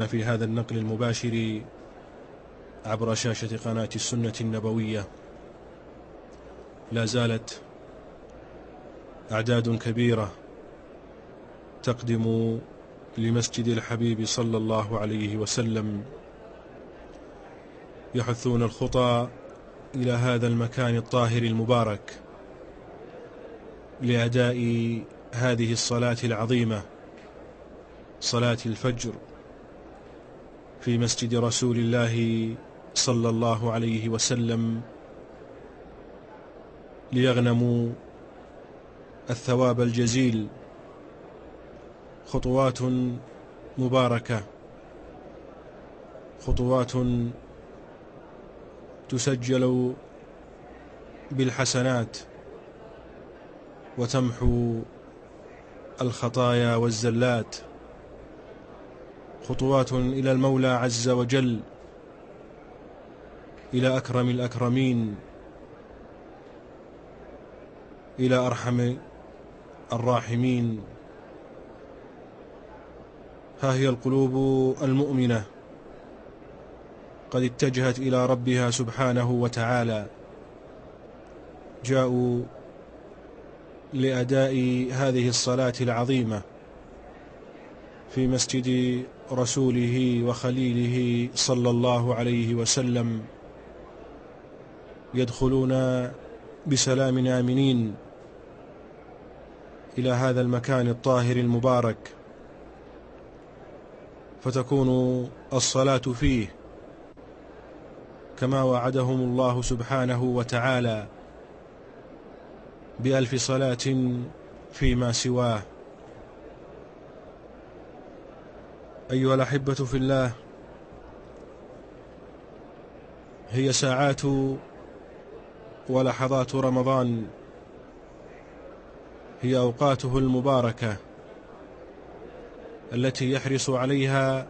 في هذا النقل المباشر عبر شاشة قناة السنة النبوية. لا زالت أعداد كبيرة تقدم لمسجد الحبيب صلى الله عليه وسلم. يحثون الخطى إلى هذا المكان الطاهر المبارك لأداء هذه الصلاة العظيمة صلاة الفجر. في مسجد رسول الله صلى الله عليه وسلم ليغنموا الثواب الجزيل. خطوات مباركة. خطوات تسجل بالحسنات وتمحو الخطايا والزلات. خطوات إلى المولى عز وجل إلى أكرم الأكرمين إلى أرحم الراحمين. ها هي القلوب المؤمنة قد اتجهت إلى ربها سبحانه وتعالى. جاءوا لأداء هذه الصلاة العظيمة في مسجد رسوله وخليله صلى الله عليه وسلم. يدخلون بسلام آمنين إلى هذا المكان الطاهر المبارك. فتكون الصلاة فيه كما وعدهم الله سبحانه وتعالى بألف صلاة فيما سواه. أيها الأحبة في الله هي ساعات ولحظات رمضان هي أوقاته المباركة التي يحرص عليها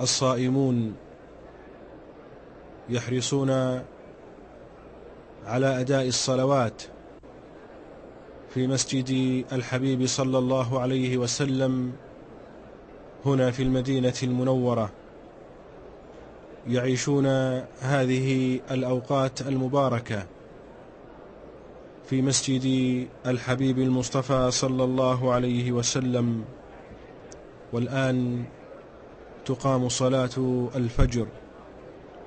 الصائمون. يحرصون على أداء الصلوات في مسجد الحبيب صلى الله عليه وسلم هنا في المدينة المنورة. يعيشون هذه الأوقات المباركة في مسجد الحبيب المصطفى صلى الله عليه وسلم. والآن تقام صلاة الفجر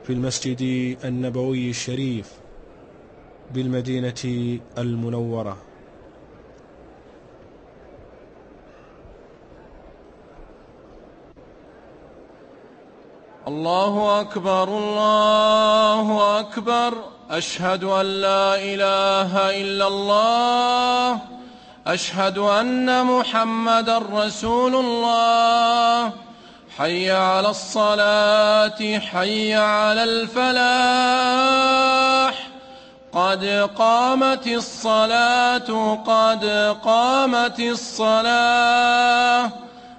في المسجد النبوي الشريف بالمدينة المنورة. الله أكبر الله أكبر. أشهد أن لا إله إلا الله. أشهد أن محمد رسول الله. حي على الصلاة حي على الفلاح. قد قامت الصلاة قد قامت الصلاة.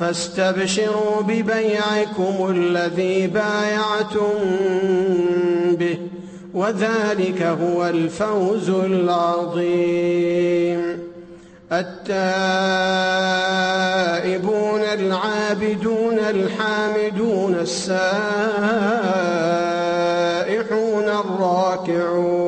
فاستبشروا ببيعكم الذي بايعتم به وذلك هو الفوز العظيم. التائبون العابدون الحامدون السائحون الراكعون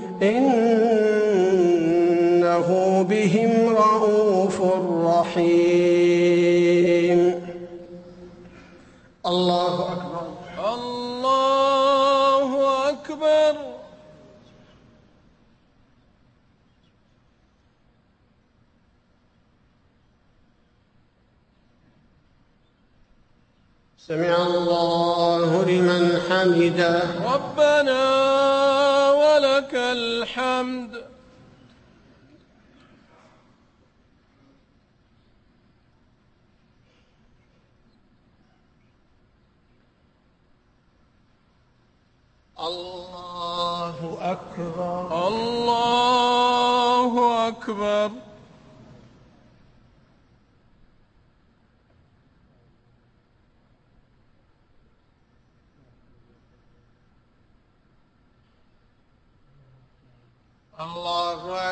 إنه بهم رءوف رحيم. الله أكبر. الله أكبر. سمع الله لمن حمده. ربنا ولك الحمد. الله أكبر. الله أكبر الله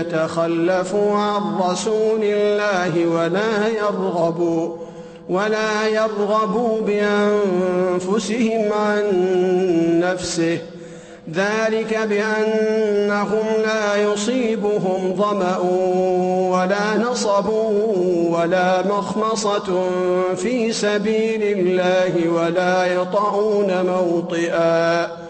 يتخلفوا عن رسول الله ولا يرغبوا ولا يرغبوا بأنفسهم عن نفسه. ذلك بأنهم لا يصيبهم ظمأ ولا نصب ولا مخمصة في سبيل الله ولا يطعون موطئا.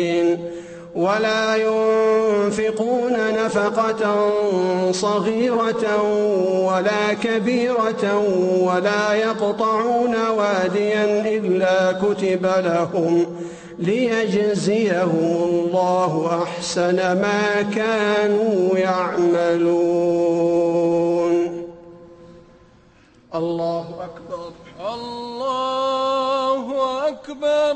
ولا ينفقون نفقة صغيرة ولا كبيرة ولا يقطعون واديا إلا كتب لهم ليجزيهم الله أحسن ما كانوا يعملون. الله أكبر. الله أكبر.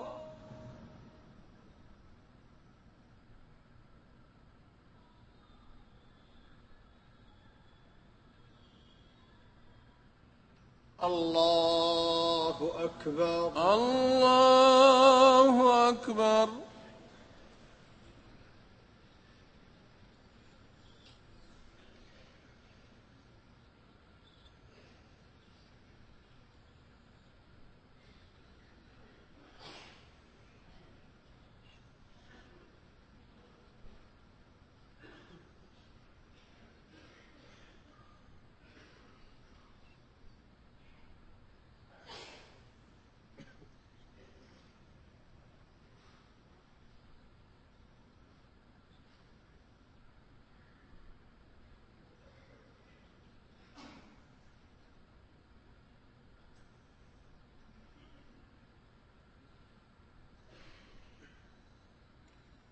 الله أكبر. الله أكبر.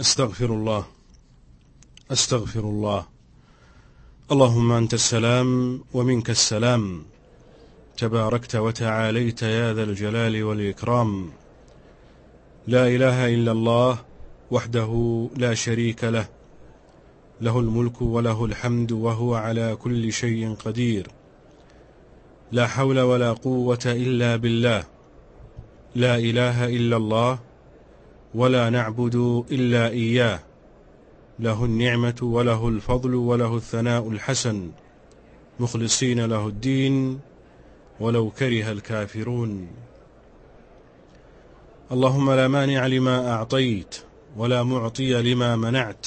أستغفر الله. أستغفر الله. اللهم أنت السلام ومنك السلام. تباركت وتعاليت يا ذا الجلال والإكرام. لا إله إلا الله وحده لا شريك له. له الملك وله الحمد وهو على كل شيء قدير. لا حول ولا قوة إلا بالله. لا إله إلا الله ولا نعبد إلا إياه. له النعمة وله الفضل وله الثناء الحسن. مخلصين له الدين ولو كره الكافرون. اللهم لا مانع لما أعطيت ولا معطي لما منعت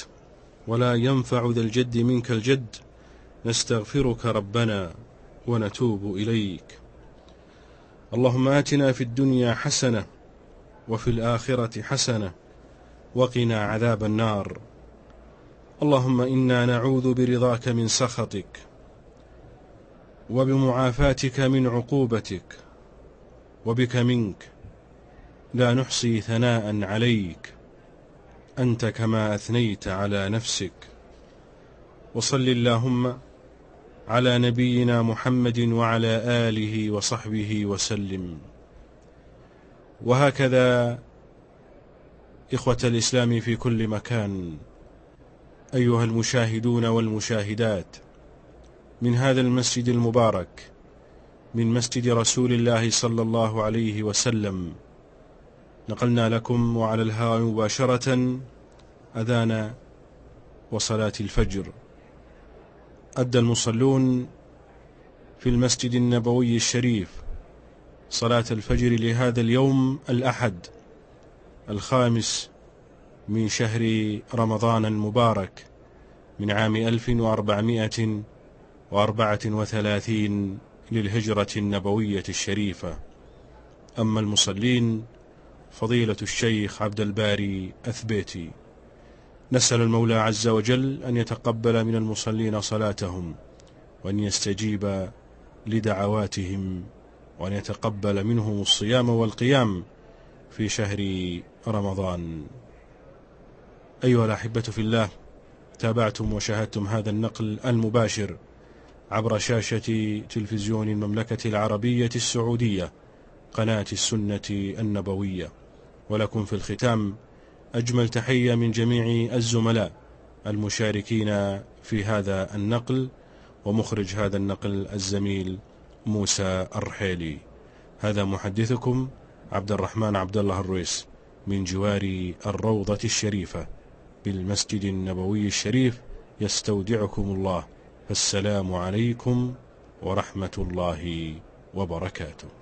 ولا ينفع ذا الجد منك الجد. نستغفرك ربنا ونتوب إليك. اللهم آتنا في الدنيا حسنة وفي الآخرة حسنة وقنا عذاب النار. اللهم إنا نعوذ برضاك من سخطك وبمعافاتك من عقوبتك وبك منك. لا نحصي ثناء عليك. أنت كما أثنيت على نفسك. وصل اللهم على نبينا محمد وعلى آله وصحبه وسلم. وهكذا إخوة الإسلام في كل مكان أيها المشاهدون والمشاهدات من هذا المسجد المبارك من مسجد رسول الله صلى الله عليه وسلم نقلنا لكم وعلى الهواء مباشرة أذان وصلاة الفجر. أدى المصلون في المسجد النبوي الشريف صلاة الفجر لهذا اليوم الأحد الخامس من شهر رمضان المبارك من عام 1434 للهجرة النبوية الشريفة. أما المصلين فضيلة الشيخ عبد الباري أثبيتي. نسأل المولى عز وجل أن يتقبل من المصلين صلاتهم وأن يستجيب لدعواتهم وأن يتقبل منهم الصيام والقيام في شهر رمضان. أيها الأحبة في الله تابعتم وشاهدتم هذا النقل المباشر عبر شاشة تلفزيون المملكة العربية السعودية قناة السنة النبوية. ولكم في الختام أجمل تحية من جميع الزملاء المشاركين في هذا النقل ومخرج هذا النقل الزميل موسى الرحيلي. هذا محدثكم عبد الرحمن عبد الله الرويس من جوار الروضة الشريفة بالمسجد النبوي الشريف يستودعكم الله. فالسلام عليكم ورحمة الله وبركاته.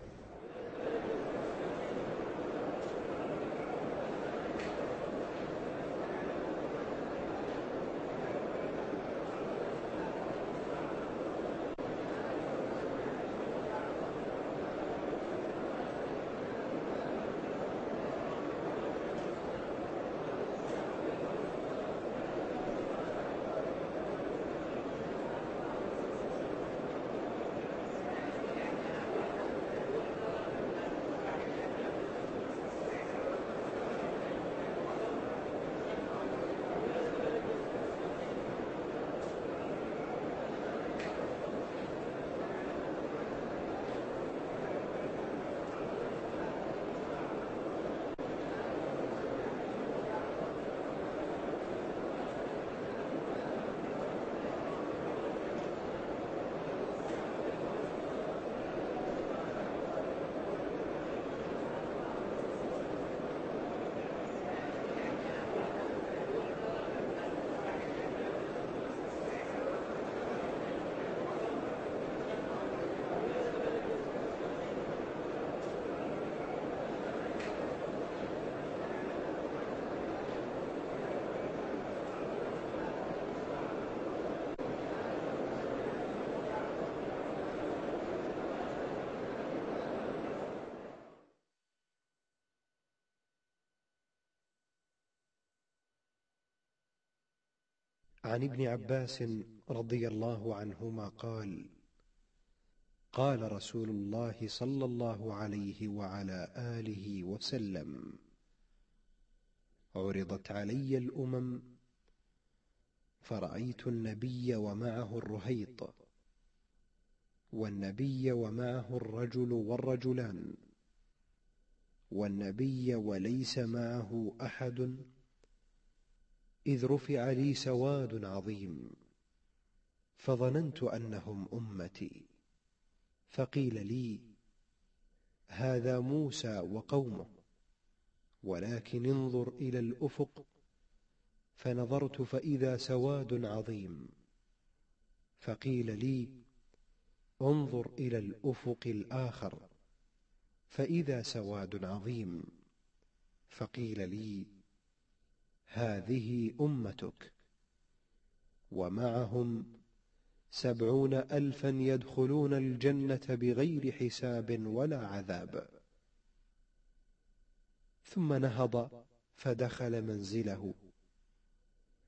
عن ابن عباس رضي الله عنهما قال قال رسول الله صلى الله عليه وعلى آله وسلم عرضت علي الأمم فرأيت النبي ومعه الرهيط والنبي ومعه الرجل والرجلان والنبي وليس معه أحد إذ رفع لي سواد عظيم فظننت أنهم أمتي. فقيل لي هذا موسى وقومه ولكن انظر إلى الأفق. فنظرت فإذا سواد عظيم. فقيل لي انظر إلى الأفق الآخر فإذا سواد عظيم. فقيل لي هذه أمتك. ومعهم سبعون ألفا يدخلون الجنة بغير حساب ولا عذاب. ثم نهض فدخل منزله.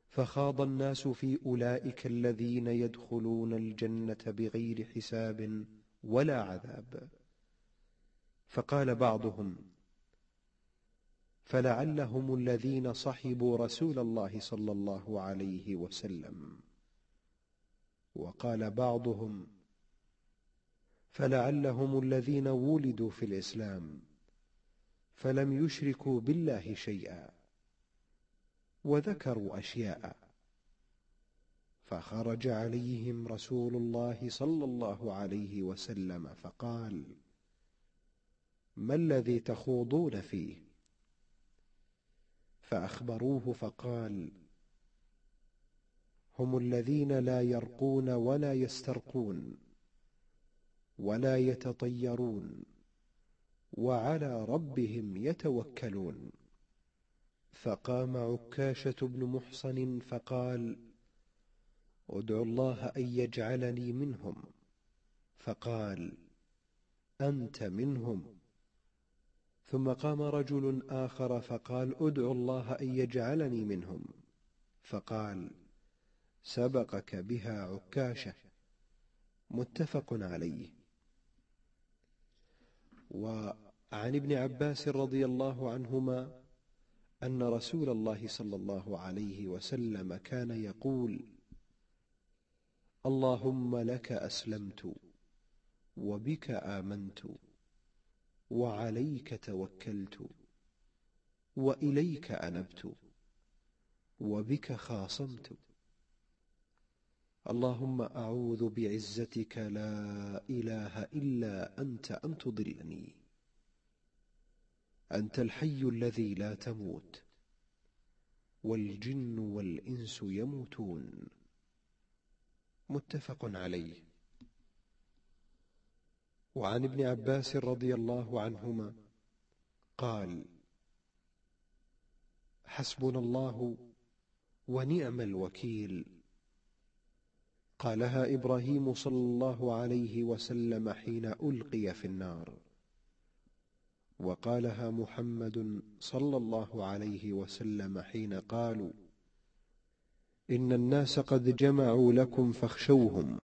فخاض الناس في أولئك الذين يدخلون الجنة بغير حساب ولا عذاب. فقال بعضهم فلعلهم الذين صحبوا رسول الله صلى الله عليه وسلم. وقال بعضهم فلعلهم الذين ولدوا في الإسلام فلم يشركوا بالله شيئا وذكروا أشياء فخرج عليهم رسول الله صلى الله عليه وسلم فقال ما الذي تخوضون فيه؟ فأخبروه فقال هم الذين لا يرقون ولا يسترقون ولا يتطيرون وعلى ربهم يتوكلون. فقام عكاشة بن محصن فقال ادعو الله أن يجعلني منهم. فقال أنت منهم. ثم قام رجل آخر فقال أدعو الله أن يجعلني منهم. فقال سبقك بها عكاشة. متفق عليه. وعن ابن عباس رضي الله عنهما أن رسول الله صلى الله عليه وسلم كان يقول اللهم لك أسلمت وبك آمنت وعليك توكلت وإليك أنبت وبك خاصمت. اللهم أعوذ بعزتك لا إله إلا أنت أن تضلني. أنت الحي الذي لا تموت والجن والإنس يموتون. متفق عليه. وعن ابن عباس رضي الله عنهما قال حسبنا الله ونعم الوكيل. قالها إبراهيم صلى الله عليه وسلم حين ألقي في النار. وقالها محمد صلى الله عليه وسلم حين قالوا إن الناس قد جمعوا لكم فاخشوهم.